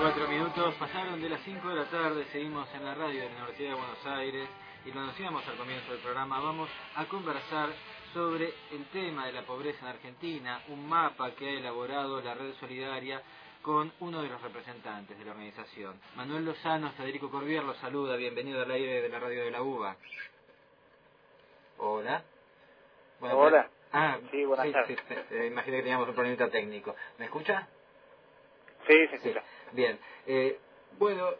Cuatro minutos pasaron de las 5 de la tarde, seguimos en la radio de la Universidad de Buenos Aires y lo anunciamos al comienzo del programa. Vamos a conversar sobre el tema de la pobreza en Argentina, un mapa que ha elaborado la Red Solidaria con uno de los representantes de la organización. Manuel Lozano, Federico Corbier los saluda, bienvenido al aire de la radio de la UBA. Hola. Hola. Ah, sí, buenas tardes. Eh, imaginé que teníamos un problema técnico. ¿Me escucha? Sí, se escucha. Bien. Eh, bueno,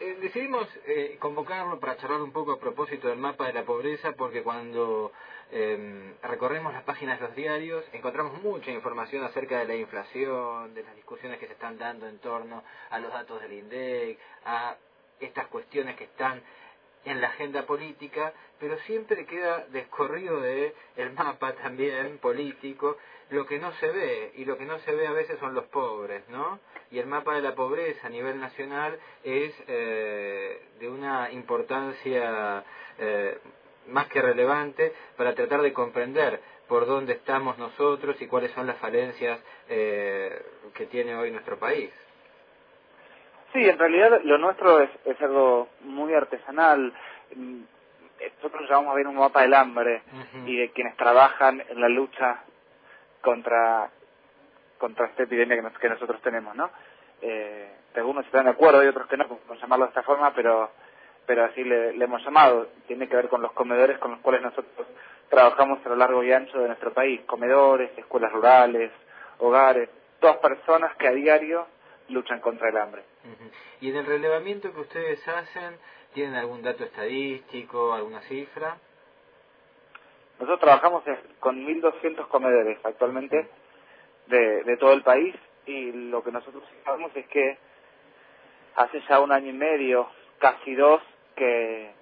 eh, decidimos eh, convocarlo para charlar un poco a propósito del mapa de la pobreza porque cuando eh, recorremos las páginas de los diarios encontramos mucha información acerca de la inflación, de las discusiones que se están dando en torno a los datos del INDEC, a estas cuestiones que están en la agenda política, pero siempre queda descorrido de el mapa también político lo que no se ve y lo que no se ve a veces son los pobres, ¿no? Y el mapa de la pobreza a nivel nacional es eh, de una importancia eh, más que relevante para tratar de comprender por dónde estamos nosotros y cuáles son las falencias eh, que tiene hoy nuestro país. Sí, en realidad lo nuestro es, es algo muy artesanal. Nosotros llamamos a ver un mapa del hambre y de quienes trabajan en la lucha contra contra esta epidemia que, que nosotros tenemos, ¿no? Eh, algunos están de acuerdo y otros que no, por llamarlo de esta forma, pero pero así le, le, hemos llamado. Tiene que ver con los comedores con los cuales nosotros trabajamos a lo largo y ancho de nuestro país. Comedores, escuelas rurales, hogares, todas personas que a diario luchan contra el hambre. ¿Y en el relevamiento que ustedes hacen, tienen algún dato estadístico, alguna cifra? Nosotros trabajamos con 1.200 comedores actualmente de, de todo el país y lo que nosotros sabemos es que hace ya un año y medio, casi dos, que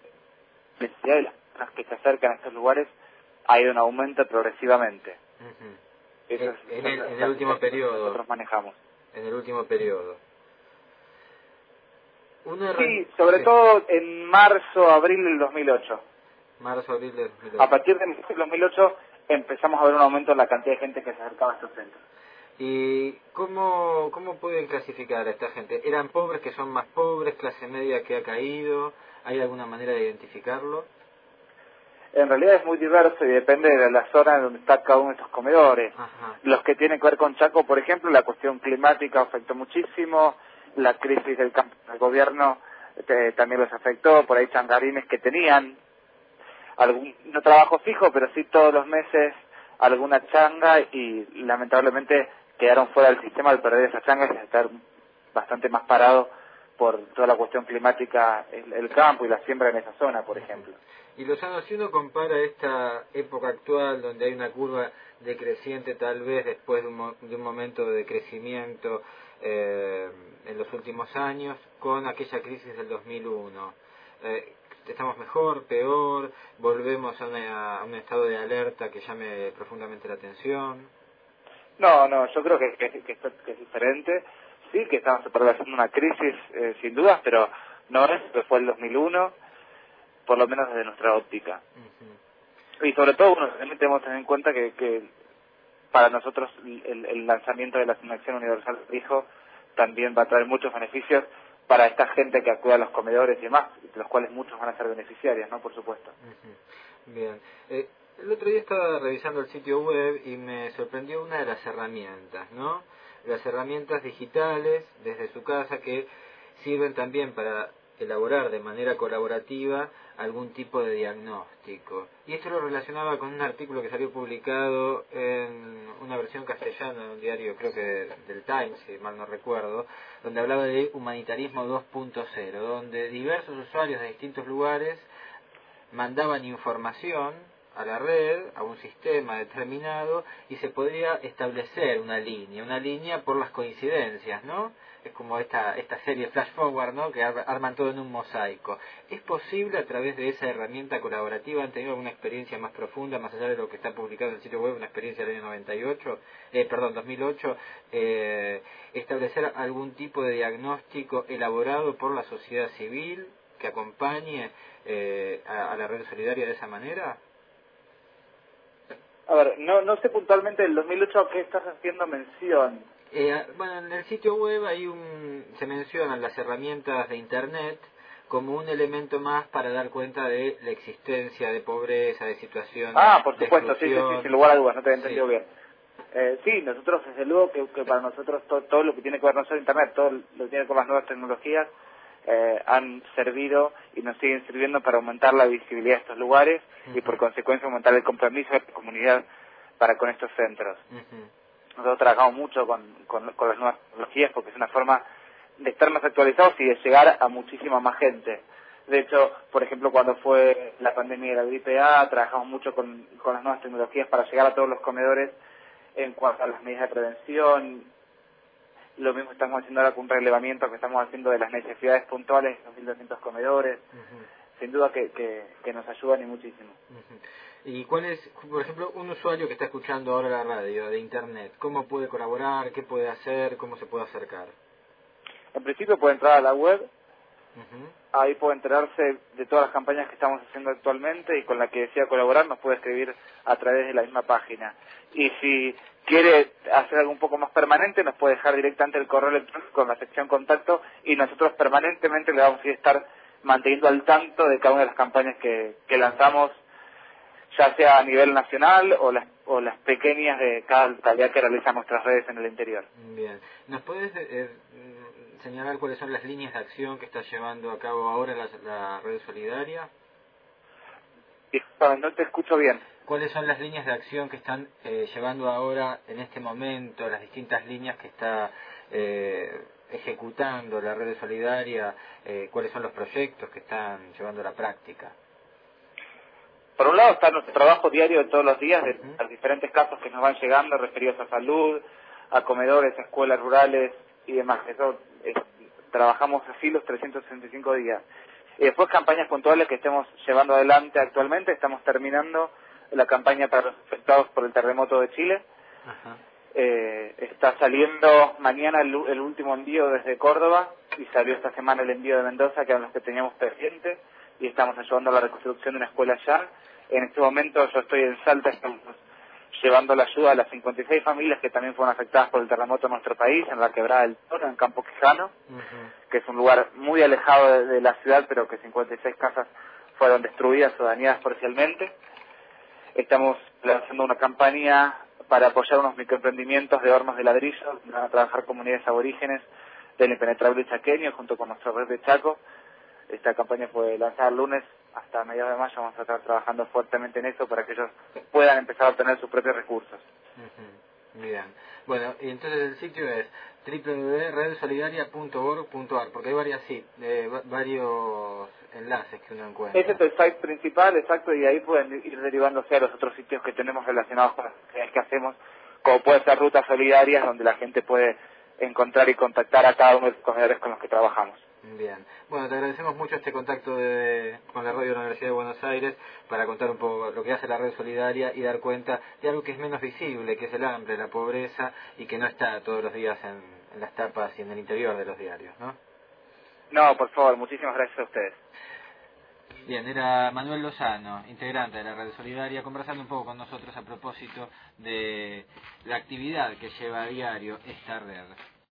la de las personas que se acercan a estos lugares ha ido en aumento progresivamente. Eso es, en, el, en el último periodo. Nosotros manejamos. En el último periodo. Una sí, sobre sí. todo en marzo, abril del 2008. Marzo, abril del 2008. A partir del 2008 empezamos a ver un aumento en la cantidad de gente que se acercaba a estos centros. ¿Y cómo, cómo pueden clasificar a esta gente? ¿Eran pobres que son más pobres, clase media que ha caído? ¿Hay alguna manera de identificarlo? En realidad es muy diverso y depende de la zona en donde está cada uno de estos comedores. Ajá. Los que tienen que ver con Chaco, por ejemplo, la cuestión climática afectó muchísimo, la crisis del del gobierno eh, también los afectó, por ahí changarines que tenían algún no trabajo fijo, pero sí todos los meses alguna changa y lamentablemente quedaron fuera del sistema al perder esa changa y estar bastante más parado por toda la cuestión climática, el, el, campo y la siembra en esa zona, por ejemplo. Y Lozano, si uno compara esta época actual, donde hay una curva decreciente tal vez después de un, de un momento de crecimiento eh, en los últimos años, con aquella crisis del 2001, eh, ¿estamos mejor, peor? ¿Volvemos a, una, a un estado de alerta que llame profundamente la atención? No, no, yo creo que, que, que, esto, que es diferente. Sí, que estamos atravesando una crisis, eh, sin dudas, pero no es que fue el 2001, por lo menos desde nuestra óptica. Uh -huh. Y sobre todo, bueno, también tenemos que tener en cuenta que, que para nosotros el, el, lanzamiento de la Asignación Universal Hijo también va a traer muchos beneficios para esta gente que acude a los comedores y demás, de los cuales muchos van a ser beneficiarios, ¿no? Por supuesto. Uh -huh. Bien. Eh, el otro día estaba revisando el sitio web y me sorprendió una de las herramientas, ¿no? Las herramientas digitales desde su casa que sirven también para elaborar de manera colaborativa algún tipo de diagnóstico. Y esto lo relacionaba con un artículo que salió publicado en una versión castellana de un diario, creo que del Times, si mal no recuerdo, donde hablaba de humanitarismo 2.0, donde diversos usuarios de distintos lugares mandaban información a la red, a un sistema determinado, y se podría establecer una línea, una línea por las coincidencias, ¿no? Es como esta, esta serie Flash Forward, ¿no? Que arman todo en un mosaico. ¿Es posible a través de esa herramienta colaborativa, han tenido alguna experiencia más profunda, más allá de lo que está publicado en el sitio web, una experiencia del año 98, eh, perdón, 2008, eh, establecer algún tipo de diagnóstico elaborado por la sociedad civil que acompañe eh, a, a la red solidaria de esa manera? A ver, no, no sé puntualmente del 2008 a qué estás haciendo mención. Eh, bueno, en el sitio web hay un, se mencionan las herramientas de Internet como un elemento más para dar cuenta de la existencia de pobreza, de situaciones. Ah, por supuesto, sí, sí, sí, sin lugar a dudas, no te he entendido bien. Eh, sí, nosotros, desde luego, que, que para nosotros todo, lo que tiene que ver no solo Internet, todo lo que tiene que ver con las nuevas tecnologías, eh, han servido y nos siguen sirviendo para aumentar la visibilidad de estos lugares y por consecuencia aumentar el compromiso de la comunidad para con estos centros. Nosotros trabajamos mucho con, con, con las nuevas tecnologías porque es una forma de estar más actualizados y de llegar a muchísima más gente. De hecho, por ejemplo, cuando fue la pandemia de la gripe A, trabajamos mucho con, con las nuevas tecnologías para llegar a todos los comedores en cuanto a las medidas de prevención. Lo mismo estamos haciendo ahora con un relevamiento que estamos haciendo de las necesidades puntuales de los 1.200 comedores. Sin duda que, que, nos ayudan y muchísimo. ¿Y cuál es, por ejemplo, un usuario que está escuchando ahora la radio de Internet? ¿Cómo puede colaborar? ¿Qué puede hacer? ¿Cómo se puede acercar? En principio puede entrar a la web, ahí puede enterarse de todas las campañas que estamos haciendo actualmente y con la que desea colaborar nos puede escribir a través de la misma página. Y si quiere hacer algo un poco más permanente, nos puede dejar directamente el correo electrónico con la sección contacto y nosotros permanentemente le vamos a estar manteniendo al tanto de cada una de las campañas que, lanzamos, ya sea a nivel nacional o las, o las pequeñas de cada tarea que realizan nuestras redes en el interior. Bien. ¿Nos puedes eh, señalar cuáles son las líneas de acción que está llevando a cabo ahora la, red solidaria? no te escucho bien. ¿Cuáles son las líneas de acción que están eh, llevando ahora en este momento, las distintas líneas que está eh, ejecutando la red solidaria? Eh, ¿Cuáles son los proyectos que están llevando a la práctica? Por un lado está nuestro trabajo diario de todos los días, de los diferentes casos que nos van llegando referidos a salud, a comedores, a escuelas rurales y demás. Eso trabajamos así los 365 días. Y después campañas puntuales que estemos llevando adelante actualmente. Estamos terminando la campaña para los afectados por el terremoto de Chile. Eh, está saliendo mañana el, último envío desde Córdoba y salió esta semana el envío de Mendoza, que eran los que teníamos pendientes, y estamos ayudando a la reconstrucción de una escuela allá. En este momento yo estoy en Salta, estamos llevando la ayuda a las 56 familias que también fueron afectadas por el terremoto en nuestro país, en la quebrada del Toro, en Campo Quijano, que es un lugar muy alejado de, la ciudad, pero que 56 casas fueron destruidas o dañadas parcialmente. Estamos lanzando una campaña para apoyar unos microemprendimientos de hornos de ladrillo, van a trabajar comunidades aborígenes del impenetrable chaqueño junto con nuestro red de Chaco. Esta campaña fue lanzada el lunes hasta mediados de mayo vamos a estar trabajando fuertemente en eso para que ellos puedan empezar a obtener sus propios recursos. Bien. Bueno, y entonces el sitio es www.redsolidaria.org.ar, porque hay varias, sí, eh, varios enlaces que uno encuentra. Ese es el site principal, exacto, y ahí pueden ir derivándose a los otros sitios que tenemos relacionados con las que hacemos, como puede ser rutas solidarias, donde la gente puede encontrar y contactar a cada uno de los comedores con los que trabajamos. Bien. Bueno, te agradecemos mucho este contacto con la radio de la Universidad de Buenos Aires para contar un poco lo que hace la red solidaria y dar cuenta de algo que es menos visible, que es el hambre, la pobreza y que no está todos los días en, en las tapas y en el interior de los diarios, ¿no? No, por favor, muchísimas gracias a ustedes. Bien, era Manuel Lozano, integrante de la Red Solidaria, conversando un poco con nosotros a propósito de la actividad que lleva a diario esta red.